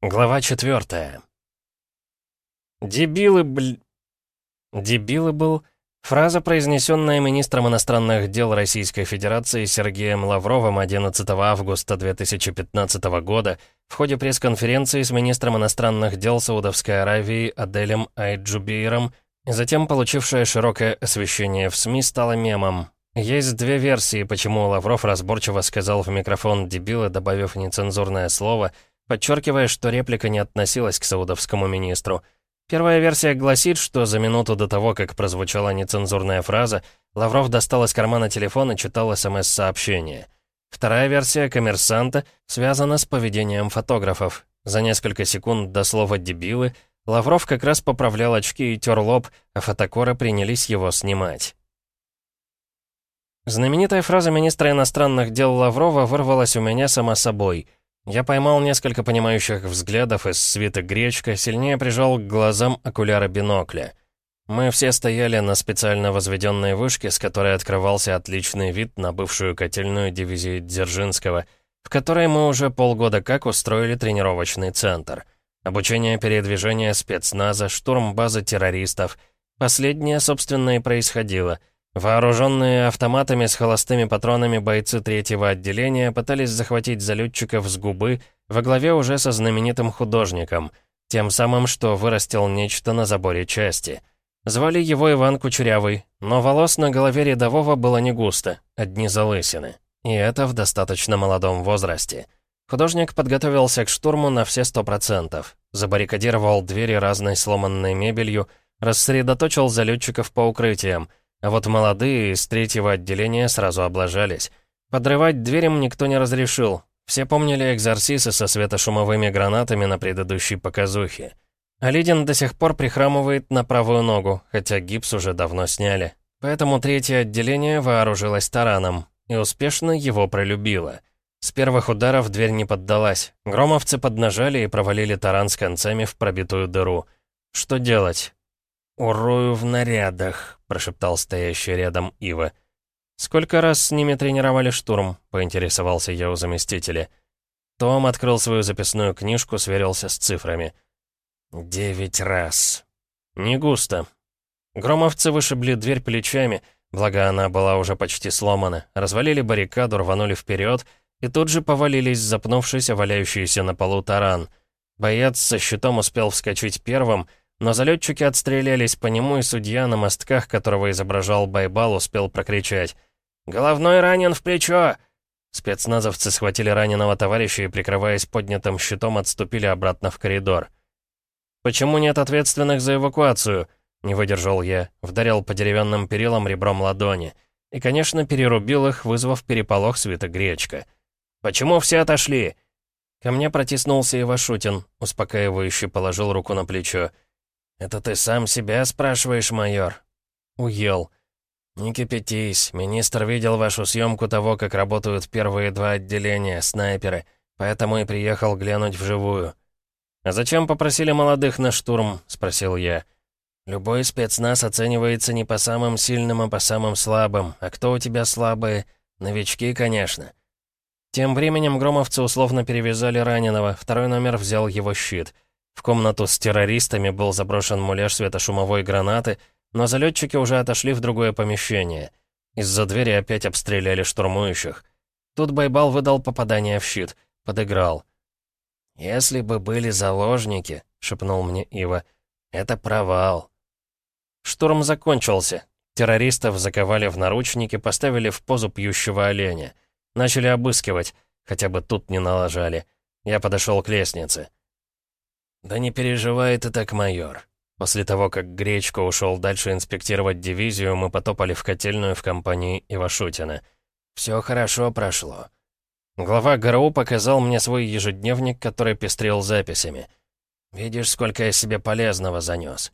Глава четвертая. «Дебилы, бл...» «Дебилы был...» Фраза, произнесенная министром иностранных дел Российской Федерации Сергеем Лавровым 11 августа 2015 года в ходе пресс-конференции с министром иностранных дел Саудовской Аравии Аделем Айджубейром и затем получившая широкое освещение в СМИ, стала мемом. Есть две версии, почему Лавров разборчиво сказал в микрофон «дебилы», добавив нецензурное слово — подчеркивая, что реплика не относилась к саудовскому министру. Первая версия гласит, что за минуту до того, как прозвучала нецензурная фраза, Лавров достал из кармана телефон и читал СМС-сообщение. Вторая версия коммерсанта связана с поведением фотографов. За несколько секунд до слова «дебилы» Лавров как раз поправлял очки и тер лоб, а фотокоры принялись его снимать. Знаменитая фраза министра иностранных дел Лаврова вырвалась у меня сама собой — я поймал несколько понимающих взглядов из свита гречка, сильнее прижал к глазам окуляра бинокля. Мы все стояли на специально возведенной вышке, с которой открывался отличный вид на бывшую котельную дивизии Дзержинского, в которой мы уже полгода как устроили тренировочный центр. Обучение передвижения спецназа, штурм базы террористов. Последнее, собственно, и происходило — Вооруженные автоматами с холостыми патронами бойцы третьего отделения пытались захватить залетчиков с губы во главе уже со знаменитым художником, тем самым, что вырастил нечто на заборе части. Звали его Иван Кучерявый, но волос на голове рядового было не густо, одни залысины. И это в достаточно молодом возрасте. Художник подготовился к штурму на все сто процентов, забаррикадировал двери разной сломанной мебелью, рассредоточил залетчиков по укрытиям — а вот молодые из третьего отделения сразу облажались. Подрывать дверям никто не разрешил. Все помнили экзорсисы со светошумовыми гранатами на предыдущей показухе. Алидин до сих пор прихрамывает на правую ногу, хотя гипс уже давно сняли. Поэтому третье отделение вооружилось тараном и успешно его пролюбило. С первых ударов дверь не поддалась. Громовцы поднажали и провалили таран с концами в пробитую дыру. Что делать? «Урою в нарядах», — прошептал стоящий рядом Ива. «Сколько раз с ними тренировали штурм?» — поинтересовался я у заместителя. Том открыл свою записную книжку, сверился с цифрами. «Девять раз». «Не густо». Громовцы вышибли дверь плечами, благо она была уже почти сломана, развалили баррикаду, рванули вперед и тут же повалились, запнувшись, валяющийся на полу таран. Боец со щитом успел вскочить первым — но залетчики отстрелялись по нему, и судья на мостках, которого изображал Байбал, успел прокричать. «Головной ранен в плечо!» Спецназовцы схватили раненого товарища и, прикрываясь поднятым щитом, отступили обратно в коридор. «Почему нет ответственных за эвакуацию?» Не выдержал я, вдарил по деревянным перилам ребром ладони. И, конечно, перерубил их, вызвав переполох света гречка. «Почему все отошли?» Ко мне протиснулся Ивашутин, успокаивающе положил руку на плечо. «Это ты сам себя спрашиваешь, майор?» «Уел». «Не кипятись. Министр видел вашу съемку того, как работают первые два отделения, снайперы, поэтому и приехал глянуть вживую». «А зачем попросили молодых на штурм?» — спросил я. «Любой спецназ оценивается не по самым сильным, а по самым слабым. А кто у тебя слабые? Новички, конечно». Тем временем громовцы условно перевязали раненого, второй номер взял его щит — в комнату с террористами был заброшен муляж светошумовой гранаты, но залетчики уже отошли в другое помещение. Из-за двери опять обстреляли штурмующих. Тут Байбал выдал попадание в щит. Подыграл. «Если бы были заложники», — шепнул мне Ива, — «это провал». Штурм закончился. Террористов заковали в наручники, поставили в позу пьющего оленя. Начали обыскивать, хотя бы тут не налажали. Я подошел к лестнице. «Да не переживай ты так, майор». После того, как Гречко ушел дальше инспектировать дивизию, мы потопали в котельную в компании Ивашутина. Все хорошо прошло. Глава ГРУ показал мне свой ежедневник, который пестрил записями. «Видишь, сколько я себе полезного занес».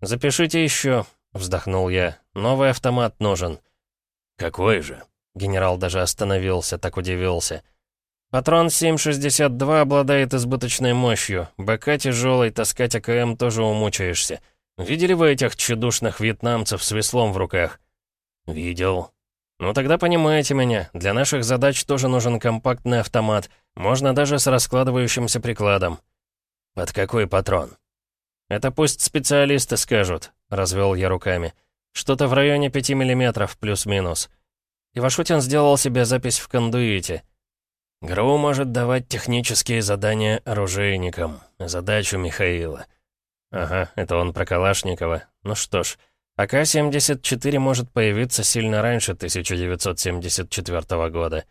«Запишите еще», — вздохнул я. «Новый автомат нужен». «Какой же?» Генерал даже остановился, так удивился. Патрон 7,62 обладает избыточной мощью. БК тяжелый, таскать АКМ тоже умучаешься. Видели вы этих тщедушных вьетнамцев с веслом в руках? Видел. Ну тогда понимаете меня, для наших задач тоже нужен компактный автомат, можно даже с раскладывающимся прикладом. «Под какой патрон?» «Это пусть специалисты скажут», — развел я руками. «Что-то в районе пяти миллиметров, плюс-минус». Ивашутин сделал себе запись в кондуите. «ГРУ может давать технические задания оружейникам. Задачу Михаила». «Ага, это он про Калашникова. Ну что ж, АК-74 может появиться сильно раньше 1974 года».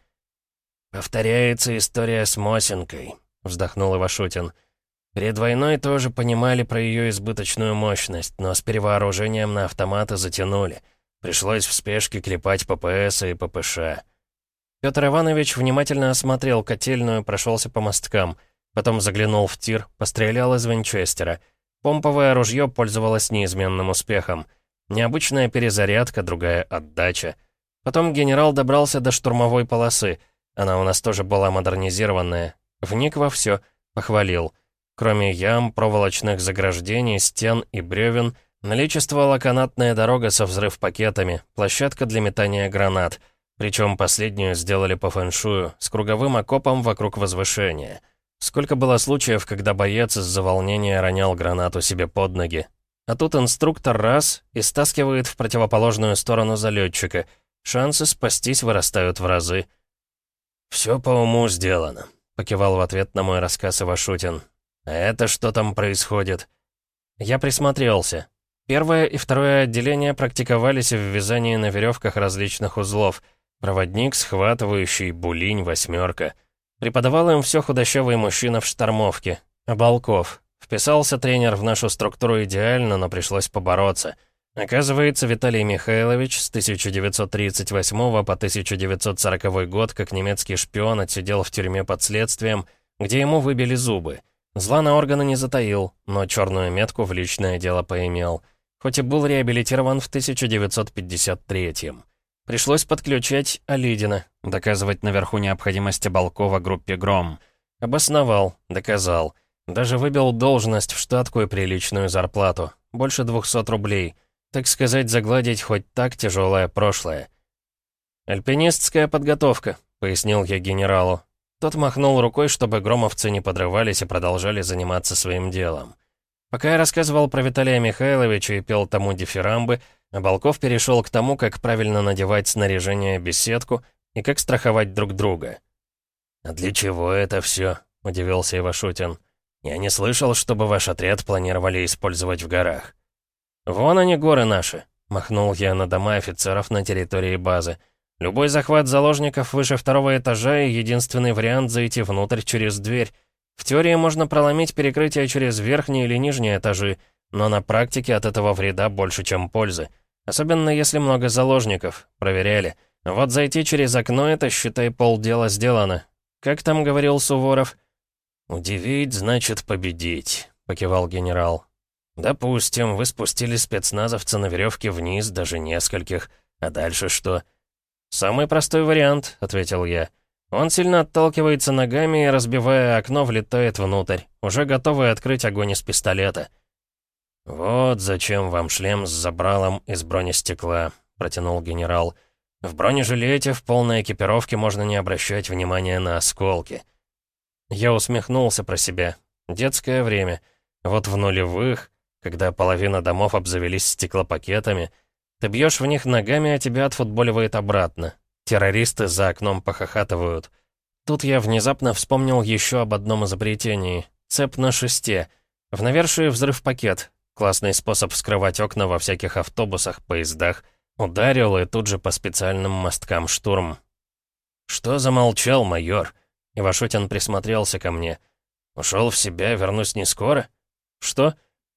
«Повторяется история с Мосинкой», — вздохнул Ивашутин. «Перед войной тоже понимали про ее избыточную мощность, но с перевооружением на автоматы затянули. Пришлось в спешке клепать ППС и ППШ». Петр Иванович внимательно осмотрел котельную, прошелся по мосткам, потом заглянул в тир, пострелял из винчестера. Помповое ружье пользовалось неизменным успехом. Необычная перезарядка, другая отдача. Потом генерал добрался до штурмовой полосы — она у нас тоже была модернизированная. Вник во все, похвалил. Кроме ям, проволочных заграждений, стен и бревен, наличествовала канатная дорога со взрыв-пакетами, площадка для метания гранат. Причем последнюю сделали по фэншую, с круговым окопом вокруг возвышения. Сколько было случаев, когда боец из-за волнения ронял гранату себе под ноги. А тут инструктор раз и стаскивает в противоположную сторону залетчика. Шансы спастись вырастают в разы. «Все по уму сделано», — покивал в ответ на мой рассказ Ивашутин. «А это что там происходит?» Я присмотрелся. Первое и второе отделение практиковались в вязании на веревках различных узлов. Проводник, схватывающий, булинь, восьмерка. Преподавал им все худощавый мужчина в штормовке. Обалков. Вписался тренер в нашу структуру идеально, но пришлось побороться — Оказывается, Виталий Михайлович с 1938 по 1940 год как немецкий шпион отсидел в тюрьме под следствием, где ему выбили зубы. Зла на органы не затаил, но черную метку в личное дело поимел. Хоть и был реабилитирован в 1953 -м. Пришлось подключать Алидина, доказывать наверху необходимость Балкова группе «Гром». Обосновал, доказал. Даже выбил должность в штатку и приличную зарплату. Больше 200 рублей — так сказать, загладить хоть так тяжелое прошлое. «Альпинистская подготовка», — пояснил я генералу. Тот махнул рукой, чтобы громовцы не подрывались и продолжали заниматься своим делом. Пока я рассказывал про Виталия Михайловича и пел тому дифирамбы, Балков перешел к тому, как правильно надевать снаряжение беседку и как страховать друг друга. «А для чего это все? удивился Ивашутин. «Я не слышал, чтобы ваш отряд планировали использовать в горах». «Вон они, горы наши», — махнул я на дома офицеров на территории базы. «Любой захват заложников выше второго этажа и единственный вариант зайти внутрь через дверь. В теории можно проломить перекрытие через верхние или нижние этажи, но на практике от этого вреда больше, чем пользы. Особенно если много заложников. Проверяли. Вот зайти через окно — это, считай, полдела сделано. Как там говорил Суворов?» «Удивить значит победить», — покивал генерал. «Допустим, вы спустили спецназовца на веревке вниз, даже нескольких. А дальше что?» «Самый простой вариант», — ответил я. «Он сильно отталкивается ногами и, разбивая окно, влетает внутрь, уже готовый открыть огонь из пистолета». «Вот зачем вам шлем с забралом из бронестекла», — протянул генерал. «В бронежилете в полной экипировке можно не обращать внимания на осколки». Я усмехнулся про себя. Детское время. Вот в нулевых когда половина домов обзавелись стеклопакетами. Ты бьешь в них ногами, а тебя отфутболивает обратно. Террористы за окном похохатывают. Тут я внезапно вспомнил еще об одном изобретении. Цеп на шесте. В навершии взрыв-пакет. Классный способ вскрывать окна во всяких автобусах, поездах. Ударил и тут же по специальным мосткам штурм. «Что замолчал, майор?» Ивашутин присмотрелся ко мне. «Ушел в себя, вернусь не скоро?» «Что?»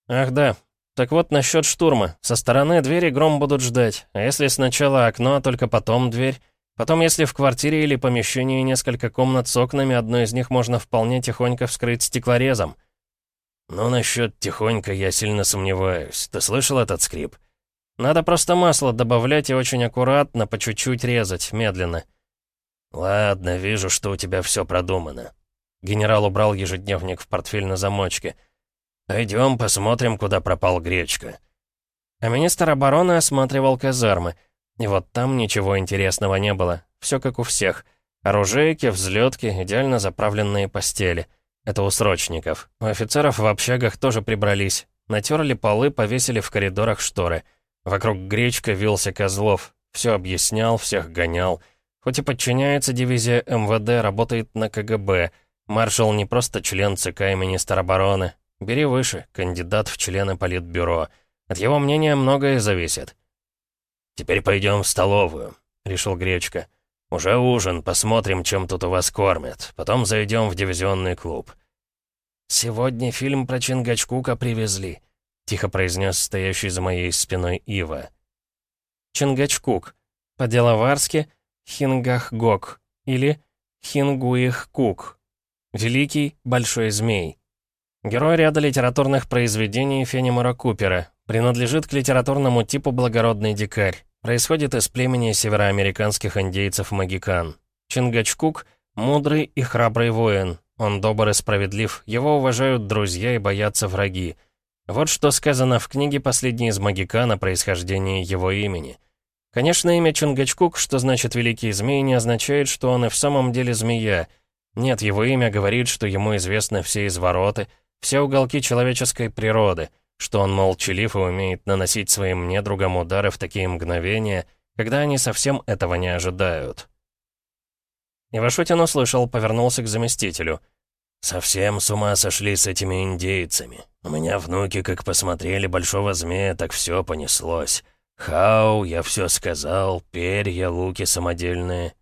«Ах да. Так вот насчет штурма. Со стороны двери гром будут ждать. А если сначала окно, а только потом дверь? Потом, если в квартире или помещении несколько комнат с окнами, одно из них можно вполне тихонько вскрыть стеклорезом». «Ну, насчет тихонько я сильно сомневаюсь. Ты слышал этот скрип?» «Надо просто масло добавлять и очень аккуратно, по чуть-чуть резать, медленно». «Ладно, вижу, что у тебя все продумано». Генерал убрал ежедневник в портфель на замочке – «Пойдем посмотрим, куда пропал Гречка». А министр обороны осматривал казармы. И вот там ничего интересного не было. Все как у всех. Оружейки, взлетки, идеально заправленные постели. Это у срочников. У офицеров в общагах тоже прибрались. Натерли полы, повесили в коридорах шторы. Вокруг гречка вился Козлов. Все объяснял, всех гонял. Хоть и подчиняется дивизия МВД, работает на КГБ. Маршал не просто член ЦК и министр обороны. Бери выше, кандидат в члены Политбюро. От его мнения многое зависит. «Теперь пойдем в столовую», — решил Гречка. «Уже ужин, посмотрим, чем тут у вас кормят. Потом зайдем в дивизионный клуб». «Сегодня фильм про Чингачкука привезли», — тихо произнес стоящий за моей спиной Ива. Чингачкук. По-деловарски Хингахгок или Хингуихкук. Великий Большой Змей. Герой ряда литературных произведений Фенимора Купера. Принадлежит к литературному типу благородный дикарь. Происходит из племени североамериканских индейцев-магикан. Чингачкук — мудрый и храбрый воин. Он добр и справедлив, его уважают друзья и боятся враги. Вот что сказано в книге «Последний из магикан» о происхождении его имени. Конечно, имя Чингачкук, что значит «великий змей», не означает, что он и в самом деле змея. Нет, его имя говорит, что ему известны все извороты, все уголки человеческой природы, что он молчалив и умеет наносить своим недругам удары в такие мгновения, когда они совсем этого не ожидают. Ивашутин услышал, повернулся к заместителю. «Совсем с ума сошли с этими индейцами. У меня внуки, как посмотрели большого змея, так все понеслось. Хау, я все сказал, перья, луки самодельные».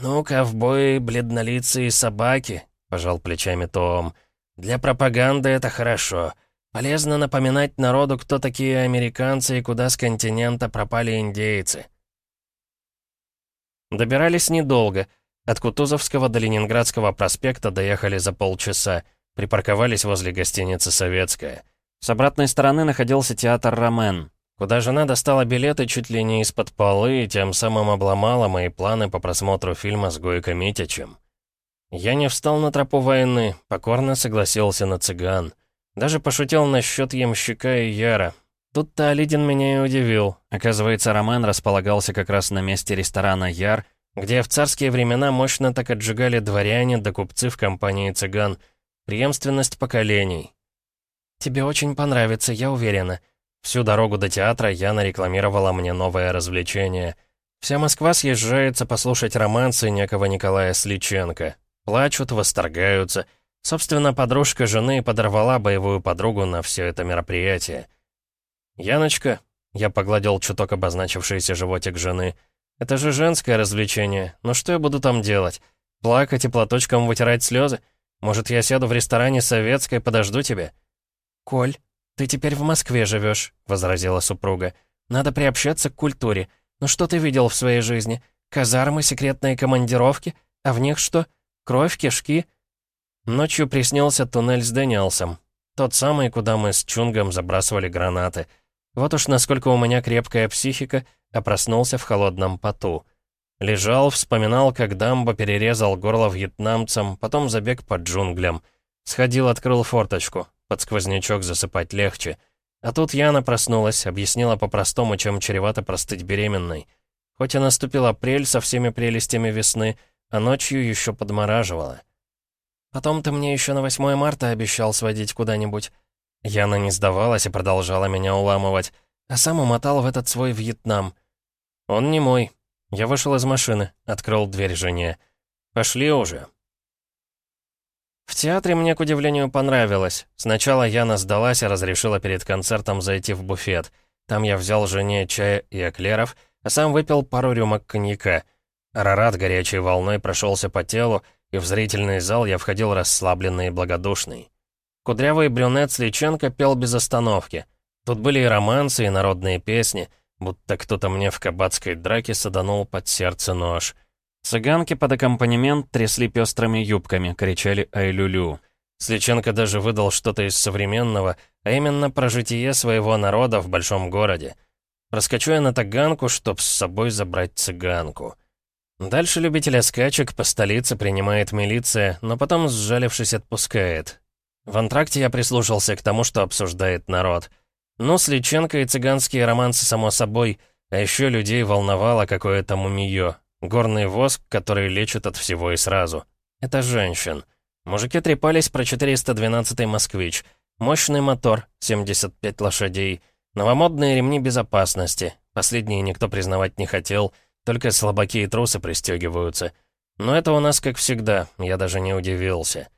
«Ну, ковбои, бледнолицые собаки», — пожал плечами Том. «Для пропаганды это хорошо. Полезно напоминать народу, кто такие американцы и куда с континента пропали индейцы». Добирались недолго — от Кутузовского до Ленинградского проспекта доехали за полчаса, припарковались возле гостиницы «Советская». С обратной стороны находился театр «Ромен», куда жена достала билеты чуть ли не из-под полы и тем самым обломала мои планы по просмотру фильма с Гойко Митичем. Я не встал на тропу войны, покорно согласился на цыган. Даже пошутил насчет ямщика и Яра. Тут-то Алидин меня и удивил. Оказывается, Роман располагался как раз на месте ресторана «Яр», где в царские времена мощно так отжигали дворяне да купцы в компании цыган. Преемственность поколений. «Тебе очень понравится, я уверена». Всю дорогу до театра Яна рекламировала мне новое развлечение. Вся Москва съезжается послушать романсы некого Николая Сличенко. Плачут, восторгаются. Собственно, подружка жены подорвала боевую подругу на все это мероприятие. «Яночка», — я погладил чуток обозначившийся животик жены, — это же женское развлечение. Но что я буду там делать? Плакать и платочком вытирать слезы? Может, я сяду в ресторане советской, подожду тебя?» «Коль, ты теперь в Москве живешь», — возразила супруга. «Надо приобщаться к культуре. Ну что ты видел в своей жизни? Казармы, секретные командировки? А в них что? Кровь, кишки?» Ночью приснился туннель с Дэниелсом. Тот самый, куда мы с Чунгом забрасывали гранаты. Вот уж насколько у меня крепкая психика, а проснулся в холодном поту. Лежал, вспоминал, как Дамбо перерезал горло вьетнамцам, потом забег по джунглям. Сходил, открыл форточку. Под сквознячок засыпать легче. А тут Яна проснулась, объяснила по-простому, чем чревато простыть беременной. Хоть и наступил апрель со всеми прелестями весны, а ночью еще подмораживала. «Потом ты мне еще на 8 марта обещал сводить куда-нибудь». Яна не сдавалась и продолжала меня уламывать, а сам умотал в этот свой Вьетнам. «Он не мой». Я вышел из машины, открыл дверь жене. «Пошли уже». В театре мне, к удивлению, понравилось. Сначала Яна сдалась и разрешила перед концертом зайти в буфет. Там я взял жене чая и эклеров, а сам выпил пару рюмок коньяка. Арарат горячей волной прошелся по телу, и в зрительный зал я входил расслабленный и благодушный. Кудрявый брюнет Сличенко пел без остановки. Тут были и романсы, и народные песни — будто кто-то мне в кабацкой драке саданул под сердце нож. Цыганки под аккомпанемент трясли пестрыми юбками, кричали «Ай-лю-лю». Сличенко даже выдал что-то из современного, а именно про житие своего народа в большом городе. Проскочу я на таганку, чтоб с собой забрать цыганку. Дальше любителя скачек по столице принимает милиция, но потом, сжалившись, отпускает. В антракте я прислушался к тому, что обсуждает народ — ну, с Личенко и цыганские романсы, само собой. А еще людей волновало какое-то мумиё. Горный воск, который лечит от всего и сразу. Это женщин. Мужики трепались про 412-й «Москвич». Мощный мотор, 75 лошадей. Новомодные ремни безопасности. Последние никто признавать не хотел, только слабаки и трусы пристегиваются. Но это у нас как всегда, я даже не удивился.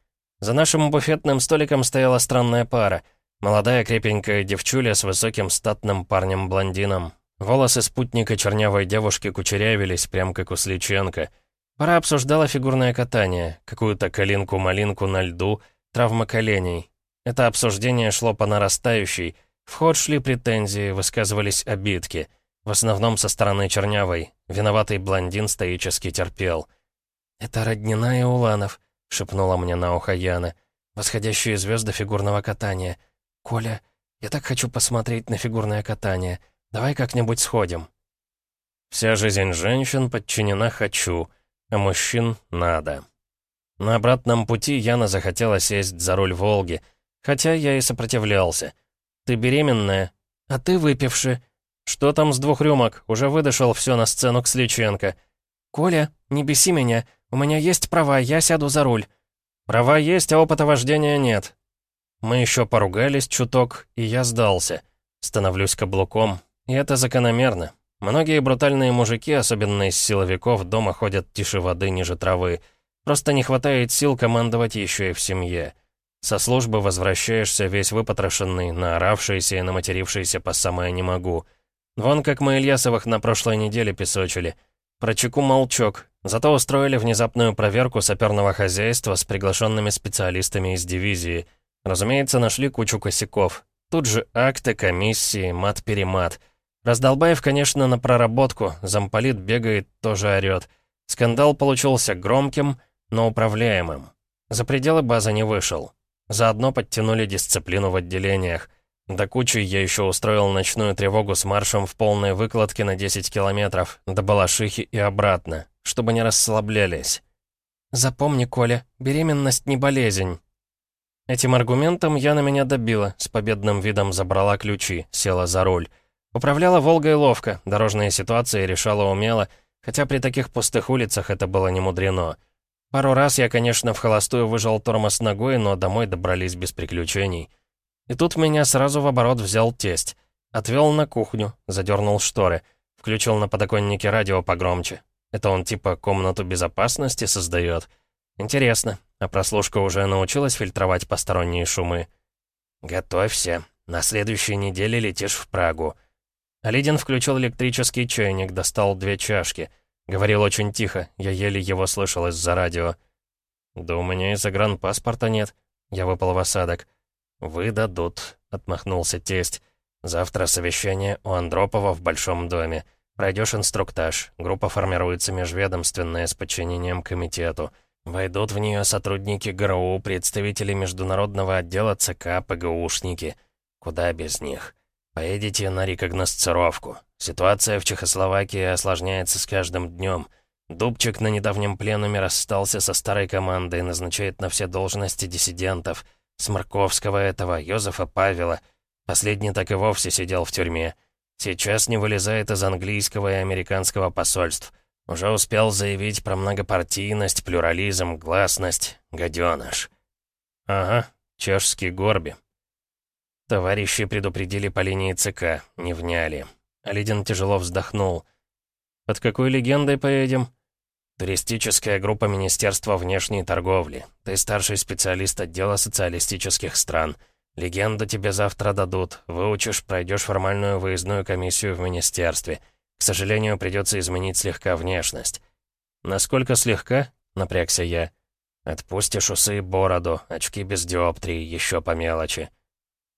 За нашим буфетным столиком стояла странная пара. Молодая крепенькая девчуля с высоким статным парнем-блондином. Волосы спутника чернявой девушки кучерявились, прям как у Сличенко. Пара обсуждала фигурное катание, какую-то калинку-малинку на льду, травма коленей. Это обсуждение шло по нарастающей. В ход шли претензии, высказывались обидки. В основном со стороны чернявой. Виноватый блондин стоически терпел. «Это Роднина и Уланов», — шепнула мне на ухо Яна. «Восходящие звезды фигурного катания. Коля, я так хочу посмотреть на фигурное катание. Давай как-нибудь сходим». Вся жизнь женщин подчинена «хочу», а мужчин — «надо». На обратном пути Яна захотела сесть за руль «Волги», хотя я и сопротивлялся. «Ты беременная?» «А ты выпивши?» «Что там с двух рюмок? Уже выдышал все на сцену к Сличенко». «Коля, не беси меня. У меня есть права, я сяду за руль». «Права есть, а опыта вождения нет». Мы еще поругались чуток, и я сдался. Становлюсь каблуком, и это закономерно. Многие брутальные мужики, особенно из силовиков, дома ходят тише воды ниже травы. Просто не хватает сил командовать еще и в семье. Со службы возвращаешься весь выпотрошенный, наоравшийся и наматерившийся по самое не могу. Вон как мы Ильясовых на прошлой неделе песочили. Про чеку молчок, зато устроили внезапную проверку саперного хозяйства с приглашенными специалистами из дивизии. Разумеется, нашли кучу косяков. Тут же акты, комиссии, мат-перемат. Раздолбаев, конечно, на проработку, замполит бегает, тоже орёт. Скандал получился громким, но управляемым. За пределы базы не вышел. Заодно подтянули дисциплину в отделениях. До кучи я еще устроил ночную тревогу с маршем в полной выкладке на 10 километров, до Балашихи и обратно, чтобы не расслаблялись. «Запомни, Коля, беременность не болезнь». Этим аргументом я на меня добила, с победным видом забрала ключи, села за руль. Управляла «Волгой» ловко, дорожные ситуации решала умело, хотя при таких пустых улицах это было не мудрено. Пару раз я, конечно, в холостую выжал тормоз ногой, но домой добрались без приключений. И тут меня сразу в оборот взял тесть. Отвел на кухню, задернул шторы, включил на подоконнике радио погромче. Это он типа комнату безопасности создает. Интересно, а прослушка уже научилась фильтровать посторонние шумы? Готовься, на следующей неделе летишь в Прагу. Алидин включил электрический чайник, достал две чашки. Говорил очень тихо, я еле его слышал из-за радио. «Да у меня и загранпаспорта нет». Я выпал в осадок. «Выдадут», — отмахнулся тесть. «Завтра совещание у Андропова в Большом доме. Пройдешь инструктаж. Группа формируется межведомственная с подчинением комитету. Войдут в нее сотрудники ГРУ, представители международного отдела ЦК, ПГУшники. Куда без них? Поедете на рекогносцировку. Ситуация в Чехословакии осложняется с каждым днем. Дубчик на недавнем пленуме расстался со старой командой, назначает на все должности диссидентов. Сморковского этого, Йозефа Павела. Последний так и вовсе сидел в тюрьме. Сейчас не вылезает из английского и американского посольств. Уже успел заявить про многопартийность, плюрализм, гласность. Гаденыш. Ага, чешский горби. Товарищи предупредили по линии ЦК, не вняли. Алидин тяжело вздохнул. «Под какой легендой поедем?» «Туристическая группа Министерства внешней торговли. Ты старший специалист отдела социалистических стран. Легенду тебе завтра дадут. Выучишь, пройдешь формальную выездную комиссию в министерстве. К сожалению, придется изменить слегка внешность». «Насколько слегка?» — напрягся я. «Отпустишь усы и бороду, очки без диоптрии, еще по мелочи».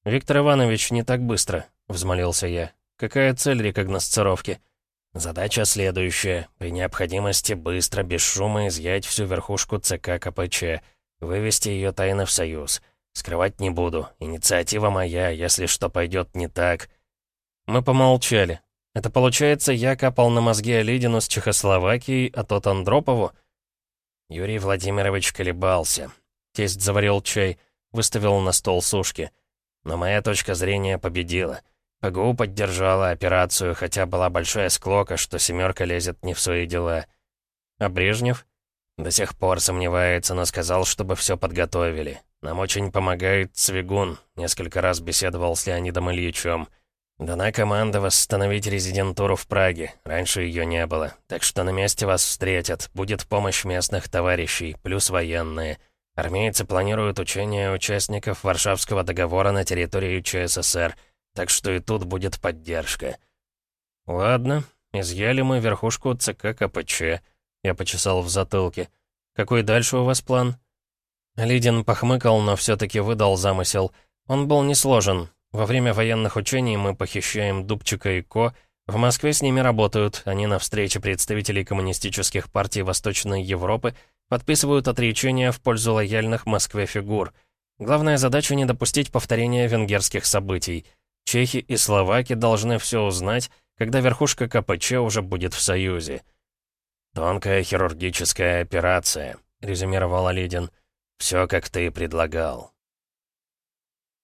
«Виктор Иванович, не так быстро», — взмолился я. «Какая цель рекогносцировки?» Задача следующая. При необходимости быстро, без шума изъять всю верхушку ЦК КПЧ. Вывести ее тайно в Союз. Скрывать не буду. Инициатива моя, если что пойдет не так. Мы помолчали. Это получается, я капал на мозги Олидину с Чехословакией, а тот Андропову? Юрий Владимирович колебался. Тесть заварил чай, выставил на стол сушки. Но моя точка зрения победила. ПГУ поддержала операцию, хотя была большая склока, что «семерка» лезет не в свои дела. А Брежнев? До сих пор сомневается, но сказал, чтобы все подготовили. Нам очень помогает Цвигун. Несколько раз беседовал с Леонидом Ильичем. Дана команда восстановить резидентуру в Праге. Раньше ее не было. Так что на месте вас встретят. Будет помощь местных товарищей, плюс военные. Армейцы планируют учения участников Варшавского договора на территории ЧССР. Так что и тут будет поддержка. Ладно, изъяли мы верхушку ЦК КПЧ. Я почесал в затылке. Какой дальше у вас план? Лидин похмыкал, но все-таки выдал замысел. Он был несложен. Во время военных учений мы похищаем Дубчика и Ко. В Москве с ними работают. Они на встрече представителей коммунистических партий Восточной Европы подписывают отречения в пользу лояльных Москве фигур. Главная задача — не допустить повторения венгерских событий. Чехи и словаки должны все узнать, когда верхушка КПЧ уже будет в Союзе. «Тонкая хирургическая операция», — резюмировал Оледин. «Все, как ты и предлагал».